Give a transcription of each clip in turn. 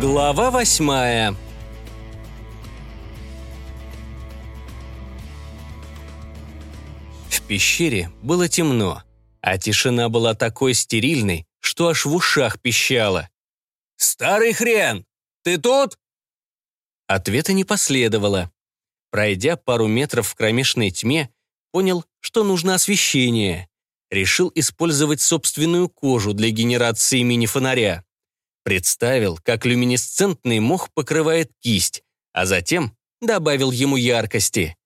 Глава восьмая В пещере было темно, а тишина была такой стерильной, что аж в ушах пищало. «Старый хрен! Ты тут?» Ответа не последовало. Пройдя пару метров в кромешной тьме, понял, что нужно освещение. Решил использовать собственную кожу для генерации мини-фонаря. Представил, как люминесцентный мох покрывает кисть, а затем добавил ему яркости.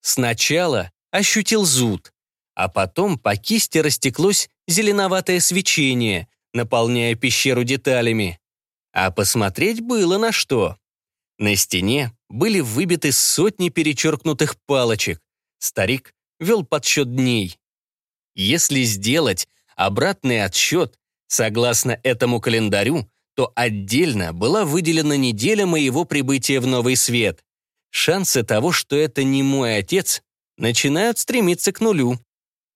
Сначала ощутил зуд, а потом по кисти растеклось зеленоватое свечение, наполняя пещеру деталями. А посмотреть было на что. На стене были выбиты сотни перечеркнутых палочек. Старик вел подсчет дней. Если сделать обратный отсчет, согласно этому календарю, то отдельно была выделена неделя моего прибытия в Новый Свет. Шансы того, что это не мой отец, начинают стремиться к нулю.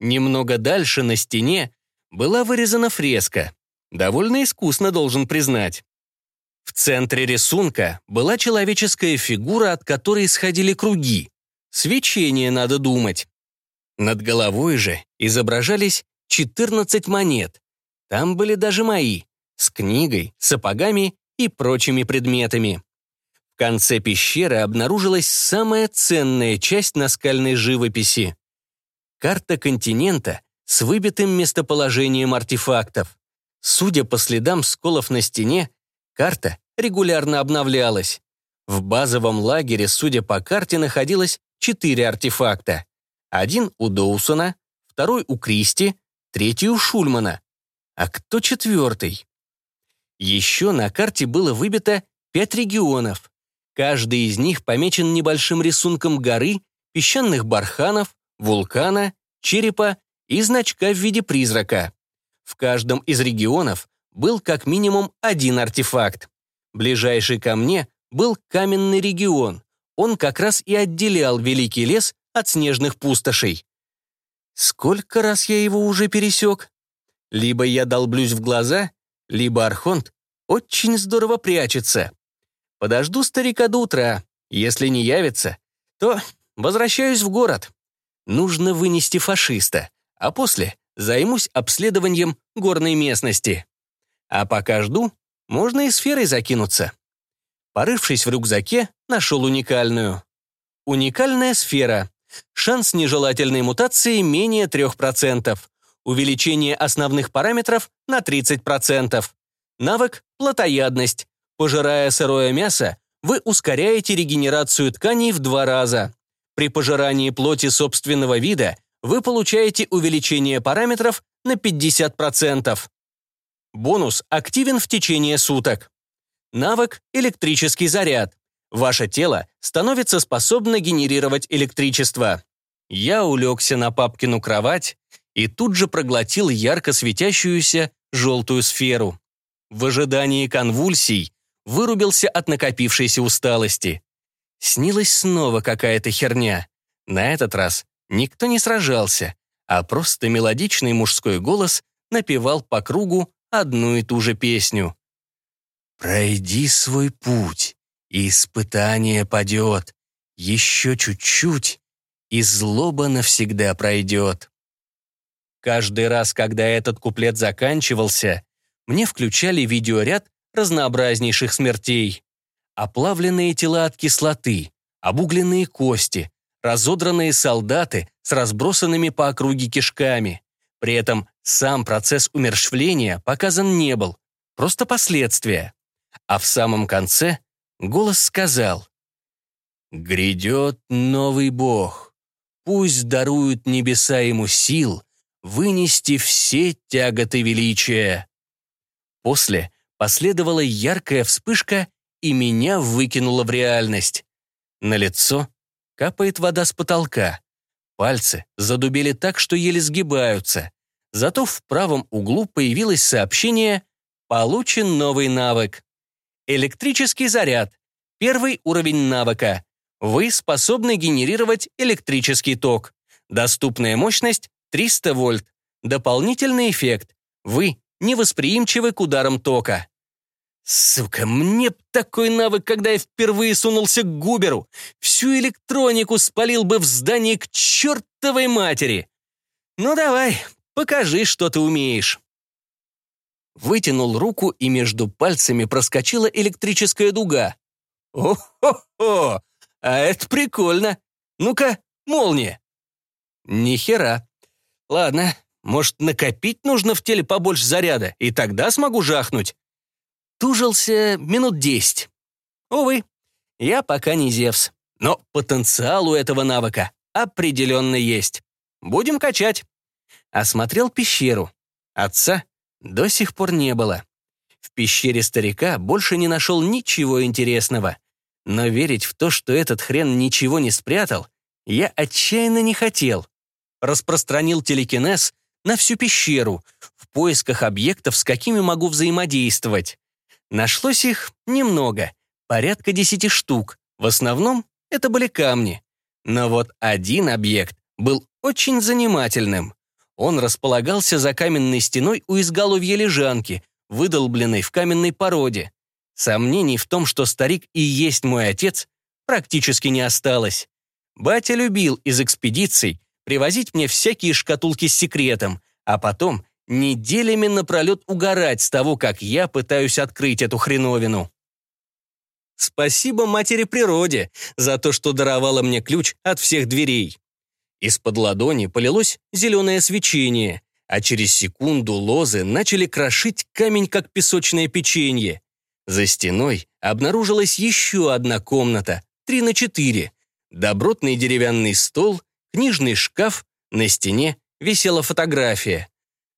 Немного дальше на стене была вырезана фреска. Довольно искусно, должен признать. В центре рисунка была человеческая фигура, от которой исходили круги. Свечение, надо думать. Над головой же изображались 14 монет. Там были даже мои, с книгой, сапогами и прочими предметами. В конце пещеры обнаружилась самая ценная часть наскальной живописи. Карта континента с выбитым местоположением артефактов. Судя по следам сколов на стене, карта регулярно обновлялась. В базовом лагере, судя по карте, находилось четыре артефакта. Один у Доусона, второй у Кристи, третий у Шульмана. А кто четвертый? Еще на карте было выбито пять регионов. Каждый из них помечен небольшим рисунком горы, песчаных барханов, вулкана, черепа и значка в виде призрака. В каждом из регионов был как минимум один артефакт. Ближайший ко мне был каменный регион. Он как раз и отделял Великий лес от снежных пустошей. Сколько раз я его уже пересек? Либо я долблюсь в глаза, либо Архонт очень здорово прячется. Подожду старика до утра. Если не явится, то возвращаюсь в город. Нужно вынести фашиста, а после займусь обследованием горной местности. А пока жду, можно и сферой закинуться. Порывшись в рюкзаке, нашел уникальную. Уникальная сфера. Шанс нежелательной мутации менее 3%. Увеличение основных параметров на 30%. Навык «Плотоядность». Пожирая сырое мясо, вы ускоряете регенерацию тканей в два раза. При пожирании плоти собственного вида вы получаете увеличение параметров на 50%. Бонус активен в течение суток. Навык «Электрический заряд». Ваше тело становится способно генерировать электричество. Я улегся на папкину кровать и тут же проглотил ярко светящуюся желтую сферу. В ожидании конвульсий вырубился от накопившейся усталости. Снилась снова какая-то херня. На этот раз никто не сражался, а просто мелодичный мужской голос напевал по кругу одну и ту же песню. «Пройди свой путь, и испытание падет. Еще чуть-чуть, и злоба навсегда пройдет». Каждый раз, когда этот куплет заканчивался, мне включали видеоряд разнообразнейших смертей. Оплавленные тела от кислоты, обугленные кости, разодранные солдаты с разбросанными по округе кишками. При этом сам процесс умерщвления показан не был, просто последствия. А в самом конце голос сказал «Грядет новый бог, пусть даруют небеса ему сил вынести все тяготы величия». После последовала яркая вспышка, и меня выкинуло в реальность. На лицо капает вода с потолка. Пальцы задубели так, что еле сгибаются. Зато в правом углу появилось сообщение «Получен новый навык». Электрический заряд. Первый уровень навыка. Вы способны генерировать электрический ток. Доступная мощность 300 вольт. Дополнительный эффект. Вы невосприимчивы к ударам тока. Сука, мне б такой навык, когда я впервые сунулся к Губеру. Всю электронику спалил бы в здании к чертовой матери. Ну давай, покажи, что ты умеешь. Вытянул руку, и между пальцами проскочила электрическая дуга. О-хо-хо! А это прикольно. Ну-ка, молния. Ни хера. Ладно, может, накопить нужно в теле побольше заряда, и тогда смогу жахнуть. Тужился минут десять. Увы, я пока не Зевс, но потенциал у этого навыка определенно есть. Будем качать. Осмотрел пещеру. Отца до сих пор не было. В пещере старика больше не нашел ничего интересного. Но верить в то, что этот хрен ничего не спрятал, я отчаянно не хотел. Распространил телекинез на всю пещеру в поисках объектов, с какими могу взаимодействовать. Нашлось их немного, порядка десяти штук. В основном это были камни. Но вот один объект был очень занимательным. Он располагался за каменной стеной у изголовья лежанки, выдолбленной в каменной породе. Сомнений в том, что старик и есть мой отец, практически не осталось. Батя любил из экспедиций привозить мне всякие шкатулки с секретом, а потом неделями напролет угорать с того, как я пытаюсь открыть эту хреновину. Спасибо матери природе за то, что даровала мне ключ от всех дверей. Из-под ладони полилось зеленое свечение, а через секунду лозы начали крошить камень, как песочное печенье. За стеной обнаружилась еще одна комната, три на четыре. Добротный деревянный стол, книжный шкаф, на стене висела фотография.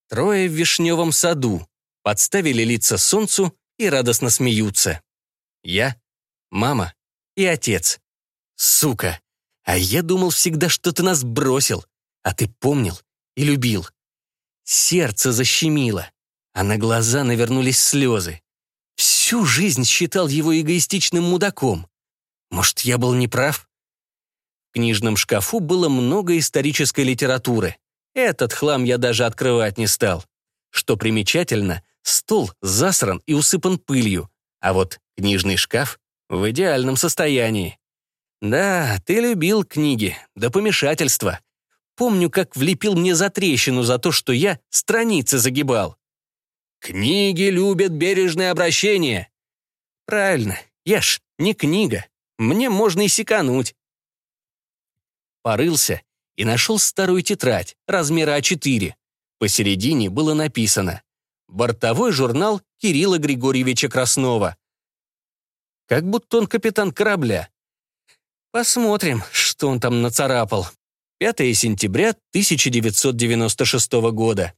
Трое в вишневом саду, подставили лица солнцу и радостно смеются. Я, мама и отец. Сука, а я думал всегда, что ты нас бросил, а ты помнил и любил. Сердце защемило, а на глаза навернулись слезы. Всю жизнь считал его эгоистичным мудаком. Может, я был неправ? Книжном шкафу было много исторической литературы. Этот хлам я даже открывать не стал. Что примечательно, стол засран и усыпан пылью, а вот книжный шкаф в идеальном состоянии. Да, ты любил книги, до помешательства. Помню, как влепил мне за трещину за то, что я страницы загибал. Книги любят бережное обращение. Правильно, я ж не книга. Мне можно и секануть. Порылся и нашел старую тетрадь размера А4. Посередине было написано «Бортовой журнал Кирилла Григорьевича Краснова». Как будто он капитан корабля. Посмотрим, что он там нацарапал. 5 сентября 1996 года.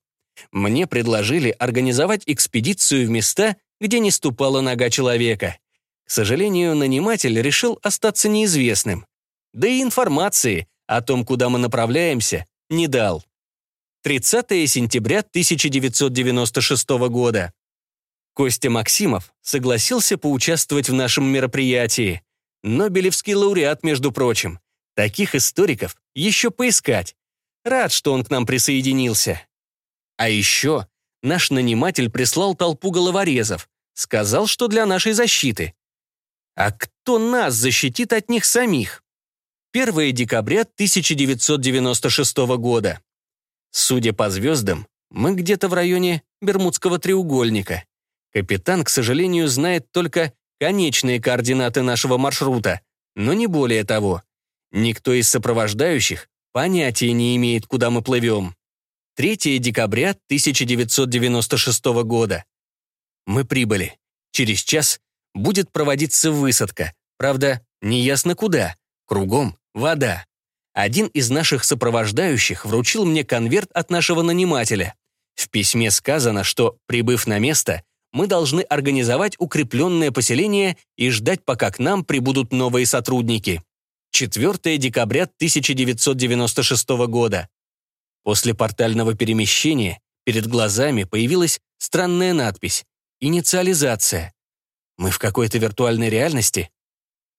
Мне предложили организовать экспедицию в места, где не ступала нога человека. К сожалению, наниматель решил остаться неизвестным. Да и информации о том, куда мы направляемся, не дал. 30 сентября 1996 года. Костя Максимов согласился поучаствовать в нашем мероприятии. Нобелевский лауреат, между прочим. Таких историков еще поискать. Рад, что он к нам присоединился. А еще наш наниматель прислал толпу головорезов. Сказал, что для нашей защиты. А кто нас защитит от них самих? 1 декабря 1996 года. Судя по звездам, мы где-то в районе Бермудского треугольника. Капитан, к сожалению, знает только конечные координаты нашего маршрута, но не более того. Никто из сопровождающих понятия не имеет, куда мы плывем. 3 декабря 1996 года. Мы прибыли. Через час будет проводиться высадка. Правда, неясно куда. Кругом Вода. Один из наших сопровождающих вручил мне конверт от нашего нанимателя. В письме сказано, что, прибыв на место, мы должны организовать укрепленное поселение и ждать, пока к нам прибудут новые сотрудники. 4 декабря 1996 года. После портального перемещения перед глазами появилась странная надпись «Инициализация». Мы в какой-то виртуальной реальности?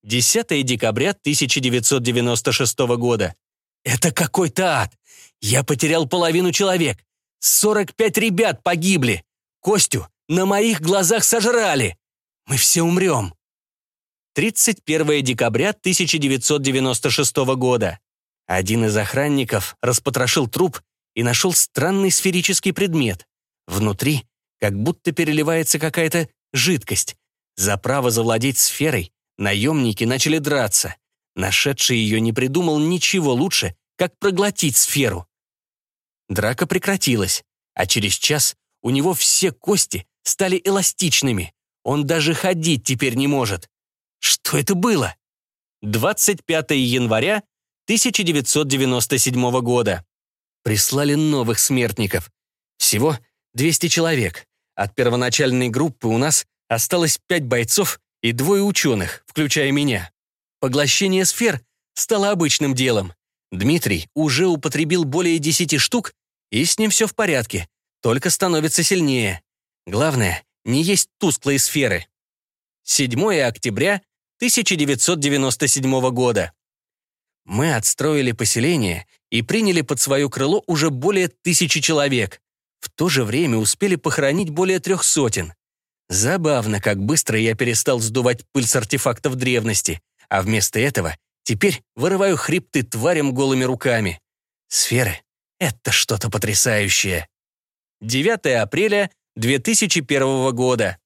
10 декабря 1996 года. Это какой-то ад. Я потерял половину человек. 45 ребят погибли. Костю на моих глазах сожрали. Мы все умрем. 31 декабря 1996 года. Один из охранников распотрошил труп и нашел странный сферический предмет. Внутри как будто переливается какая-то жидкость. За право завладеть сферой наемники начали драться. Нашедший ее не придумал ничего лучше, как проглотить сферу. Драка прекратилась, а через час у него все кости стали эластичными. Он даже ходить теперь не может. Что это было? 25 января 1997 года. Прислали новых смертников. Всего 200 человек. От первоначальной группы у нас осталось 5 бойцов и двое ученых, включая меня. Поглощение сфер стало обычным делом. Дмитрий уже употребил более 10 штук, и с ним все в порядке, только становится сильнее. Главное, не есть тусклые сферы. 7 октября 1997 года. Мы отстроили поселение и приняли под свое крыло уже более тысячи человек. В то же время успели похоронить более трех сотен. Забавно, как быстро я перестал сдувать пыль с артефактов древности, а вместо этого теперь вырываю хребты тварям голыми руками. Сферы — это что-то потрясающее. 9 апреля 2001 года.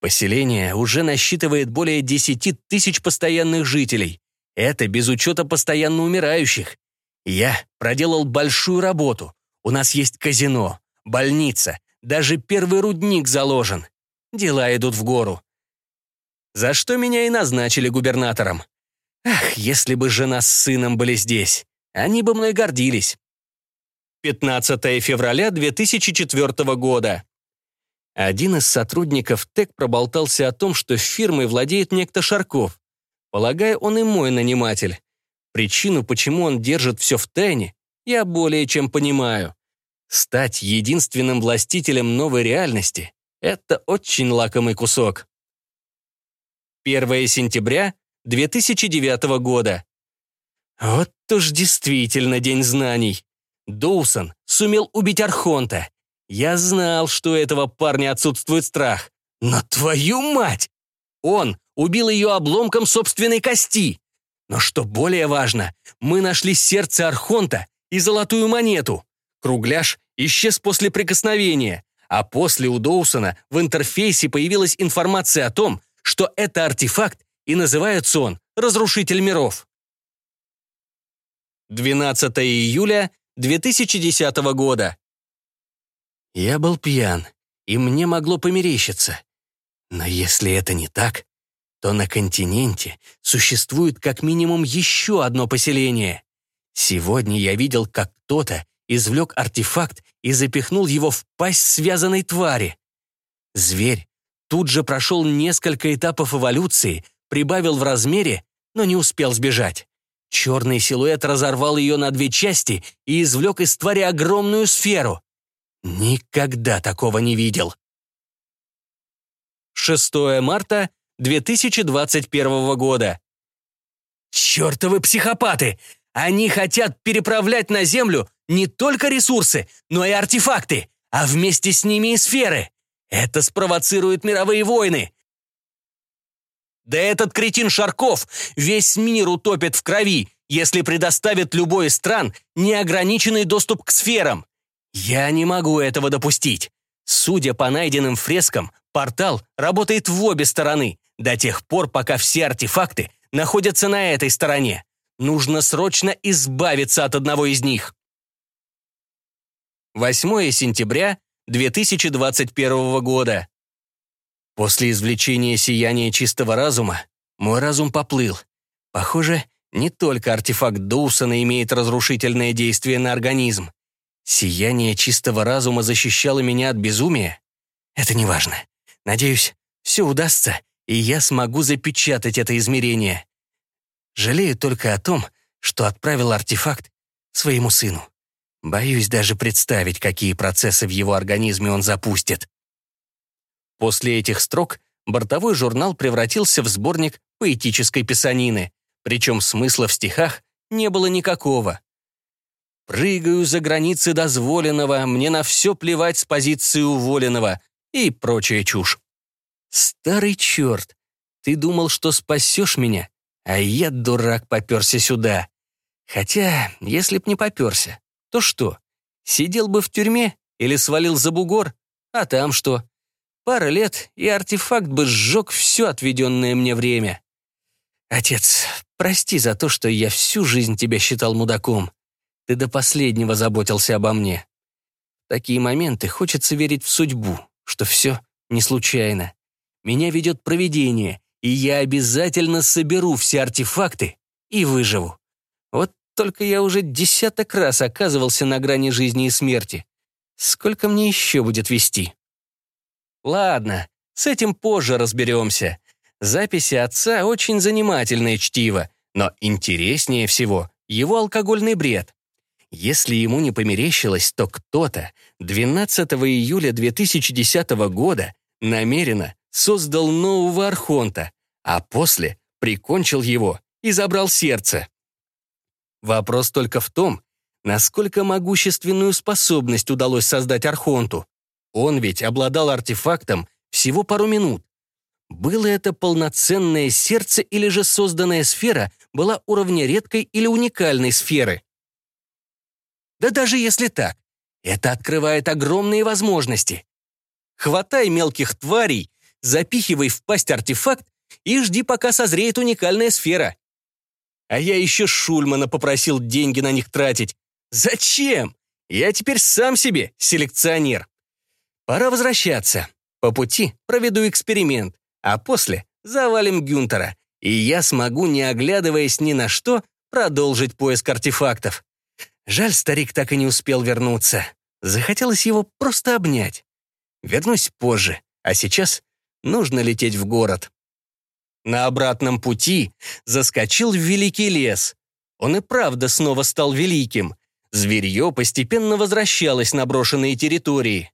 Поселение уже насчитывает более 10 тысяч постоянных жителей. Это без учета постоянно умирающих. Я проделал большую работу. У нас есть казино, больница, даже первый рудник заложен. Дела идут в гору. За что меня и назначили губернатором. Ах, если бы жена с сыном были здесь, они бы мной гордились. 15 февраля 2004 года. Один из сотрудников ТЭК проболтался о том, что фирмой владеет некто Шарков. Полагаю, он и мой наниматель. Причину, почему он держит все в тайне, я более чем понимаю. Стать единственным властителем новой реальности — это очень лакомый кусок. 1 сентября 2009 года. Вот уж действительно день знаний. Доусон сумел убить Архонта, я знал, что у этого парня отсутствует страх. Но твою мать! Он убил ее обломком собственной кости. Но что более важно, мы нашли сердце Архонта и золотую монету. Кругляш исчез после прикосновения, а после у Доусона в интерфейсе появилась информация о том, что это артефакт и называется он «Разрушитель миров». 12 июля 2010 года. Я был пьян, и мне могло померещиться. Но если это не так, то на континенте существует как минимум еще одно поселение. Сегодня я видел, как кто-то извлек артефакт и запихнул его в пасть связанной твари. Зверь тут же прошел несколько этапов эволюции, прибавил в размере, но не успел сбежать. Черный силуэт разорвал ее на две части и извлек из твари огромную сферу. Никогда такого не видел. 6 марта 2021 года. Чертовы психопаты! Они хотят переправлять на Землю не только ресурсы, но и артефакты, а вместе с ними и сферы. Это спровоцирует мировые войны. Да этот кретин Шарков весь мир утопит в крови, если предоставит любой из стран неограниченный доступ к сферам. Я не могу этого допустить. Судя по найденным фрескам, портал работает в обе стороны, до тех пор, пока все артефакты находятся на этой стороне. Нужно срочно избавиться от одного из них. 8 сентября 2021 года. После извлечения сияния чистого разума мой разум поплыл. Похоже, не только артефакт Доусона имеет разрушительное действие на организм. Сияние чистого разума защищало меня от безумия? Это не важно. Надеюсь, все удастся, и я смогу запечатать это измерение. Жалею только о том, что отправил артефакт своему сыну. Боюсь даже представить, какие процессы в его организме он запустит. После этих строк бортовой журнал превратился в сборник поэтической писанины, причем смысла в стихах не было никакого. Прыгаю за границы дозволенного, мне на все плевать с позиции уволенного и прочая чушь. Старый черт, ты думал, что спасешь меня, а я, дурак, поперся сюда. Хотя, если б не поперся, то что, сидел бы в тюрьме или свалил за бугор? А там что? Пара лет, и артефакт бы сжег все отведенное мне время. Отец, прости за то, что я всю жизнь тебя считал мудаком. Ты до последнего заботился обо мне. В такие моменты хочется верить в судьбу, что все не случайно. Меня ведет провидение, и я обязательно соберу все артефакты и выживу. Только я уже десяток раз оказывался на грани жизни и смерти. Сколько мне еще будет вести? Ладно, с этим позже разберемся. Записи отца очень занимательное чтиво, но интереснее всего его алкогольный бред. Если ему не померещилось, то кто-то 12 июля 2010 года намеренно создал нового Архонта, а после прикончил его и забрал сердце. Вопрос только в том, насколько могущественную способность удалось создать Архонту. Он ведь обладал артефактом всего пару минут. Было это полноценное сердце или же созданная сфера была уровня редкой или уникальной сферы? Да даже если так, это открывает огромные возможности. Хватай мелких тварей, запихивай в пасть артефакт и жди, пока созреет уникальная сфера. А я еще Шульмана попросил деньги на них тратить. Зачем? Я теперь сам себе селекционер. Пора возвращаться. По пути проведу эксперимент, а после завалим Гюнтера, и я смогу, не оглядываясь ни на что, продолжить поиск артефактов. Жаль, старик так и не успел вернуться. Захотелось его просто обнять. Вернусь позже, а сейчас нужно лететь в город. На обратном пути заскочил в великий лес. Он и правда снова стал великим. Зверье постепенно возвращалось на брошенные территории.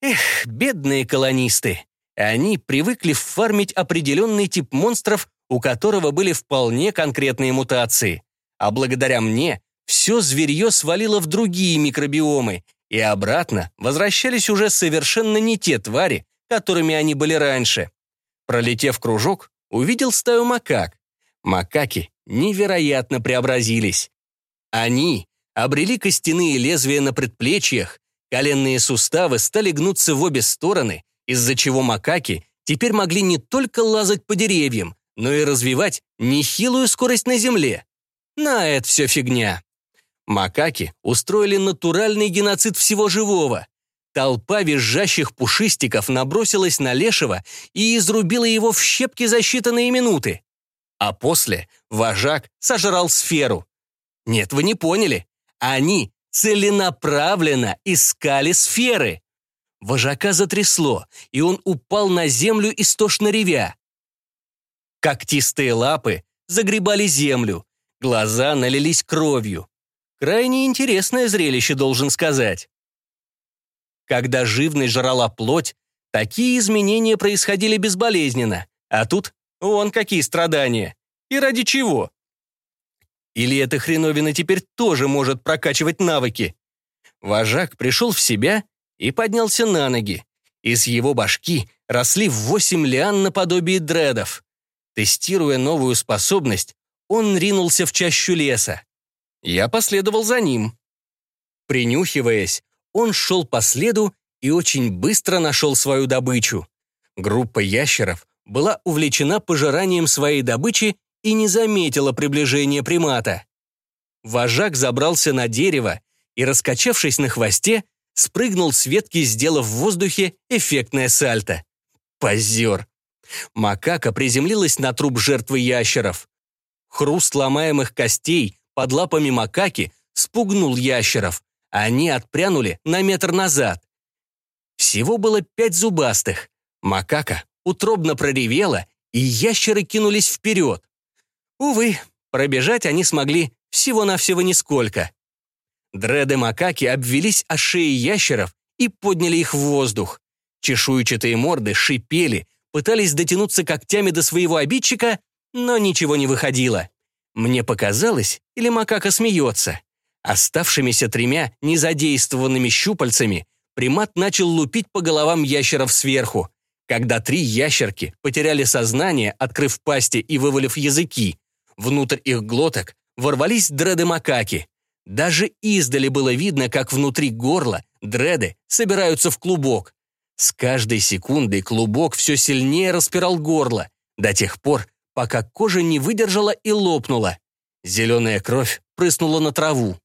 Эх, бедные колонисты. Они привыкли фармить определенный тип монстров, у которого были вполне конкретные мутации. А благодаря мне все зверье свалило в другие микробиомы, и обратно возвращались уже совершенно не те твари, которыми они были раньше. Пролетев кружок, увидел стаю макак. Макаки невероятно преобразились. Они обрели костяные лезвия на предплечьях, коленные суставы стали гнуться в обе стороны, из-за чего макаки теперь могли не только лазать по деревьям, но и развивать нехилую скорость на земле. На это все фигня. Макаки устроили натуральный геноцид всего живого. Толпа визжащих пушистиков набросилась на Лешего и изрубила его в щепки за считанные минуты. А после вожак сожрал сферу. Нет, вы не поняли. Они целенаправленно искали сферы. Вожака затрясло, и он упал на землю истошно ревя. Когтистые лапы загребали землю, глаза налились кровью. Крайне интересное зрелище, должен сказать. Когда живность жрала плоть, такие изменения происходили безболезненно, а тут вон какие страдания. И ради чего? Или эта хреновина теперь тоже может прокачивать навыки? Вожак пришел в себя и поднялся на ноги. Из его башки росли восемь лиан наподобие дредов. Тестируя новую способность, он ринулся в чащу леса. Я последовал за ним. Принюхиваясь, он шел по следу и очень быстро нашел свою добычу. Группа ящеров была увлечена пожиранием своей добычи и не заметила приближения примата. Вожак забрался на дерево и, раскачавшись на хвосте, спрыгнул с ветки, сделав в воздухе эффектное сальто. Позер. Макака приземлилась на труп жертвы ящеров. Хруст ломаемых костей под лапами макаки спугнул ящеров. Они отпрянули на метр назад. Всего было пять зубастых. Макака утробно проревела, и ящеры кинулись вперед. Увы, пробежать они смогли всего-навсего нисколько. Дреды макаки обвелись о шеи ящеров и подняли их в воздух. Чешуйчатые морды шипели, пытались дотянуться когтями до своего обидчика, но ничего не выходило. Мне показалось, или макака смеется. Оставшимися тремя незадействованными щупальцами примат начал лупить по головам ящеров сверху. когда три ящерки потеряли сознание, открыв пасти и вывалив языки. Внутрь их глоток ворвались дреды-макаки. Даже издали было видно, как внутри горла дреды собираются в клубок. С каждой секундой клубок все сильнее распирал горло, до тех пор, пока кожа не выдержала и лопнула. Зеленая кровь прыснула на траву.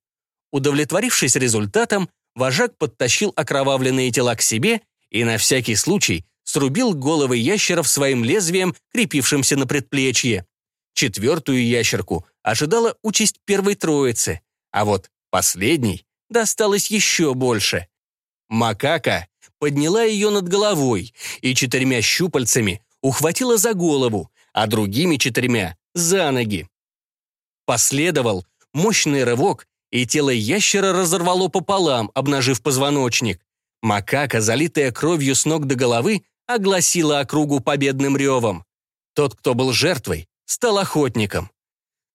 Удовлетворившись результатом, вожак подтащил окровавленные тела к себе и на всякий случай срубил головы ящеров своим лезвием, крепившимся на предплечье. Четвертую ящерку ожидала участь первой троицы, а вот последней досталось еще больше. Макака подняла ее над головой и четырьмя щупальцами ухватила за голову, а другими четырьмя — за ноги. Последовал мощный рывок, и тело ящера разорвало пополам, обнажив позвоночник. Макака, залитая кровью с ног до головы, огласила округу победным ревом. Тот, кто был жертвой, стал охотником.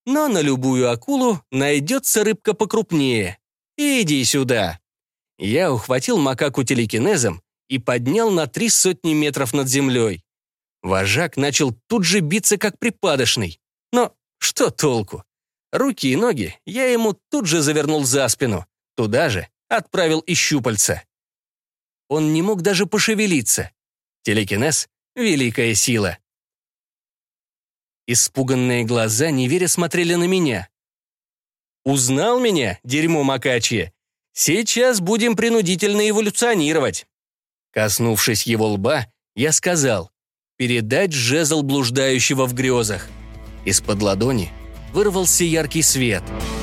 Но на любую акулу найдется рыбка покрупнее. Иди сюда. Я ухватил макаку телекинезом и поднял на три сотни метров над землей. Вожак начал тут же биться, как припадочный. Но что толку? Руки и ноги я ему тут же завернул за спину. Туда же отправил и щупальца. Он не мог даже пошевелиться. Телекинез — великая сила. Испуганные глаза неверя смотрели на меня. «Узнал меня, дерьмо макачье? Сейчас будем принудительно эволюционировать». Коснувшись его лба, я сказал «Передать жезл блуждающего в грезах». Из-под ладони вырвался яркий свет —